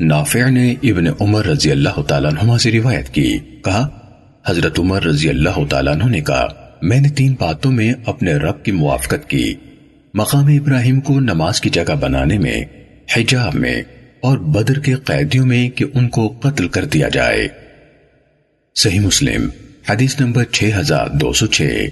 نافع نے ابن عمر رضی اللہ تعالیٰ عنہ سے روایت کی۔ کہا، حضرت عمر رضی اللہ تعالیٰ عنہ نے کہا، میں نے تین باتوں میں اپنے رب کی موافقت کی۔ مقام ابراہیم کو نماز کی جگہ بنانے میں، حجاب میں اور بدر کے قیدیوں میں کہ ان کو قتل کر دیا جائے۔ صحیح مسلم، حدیث نمبر 6206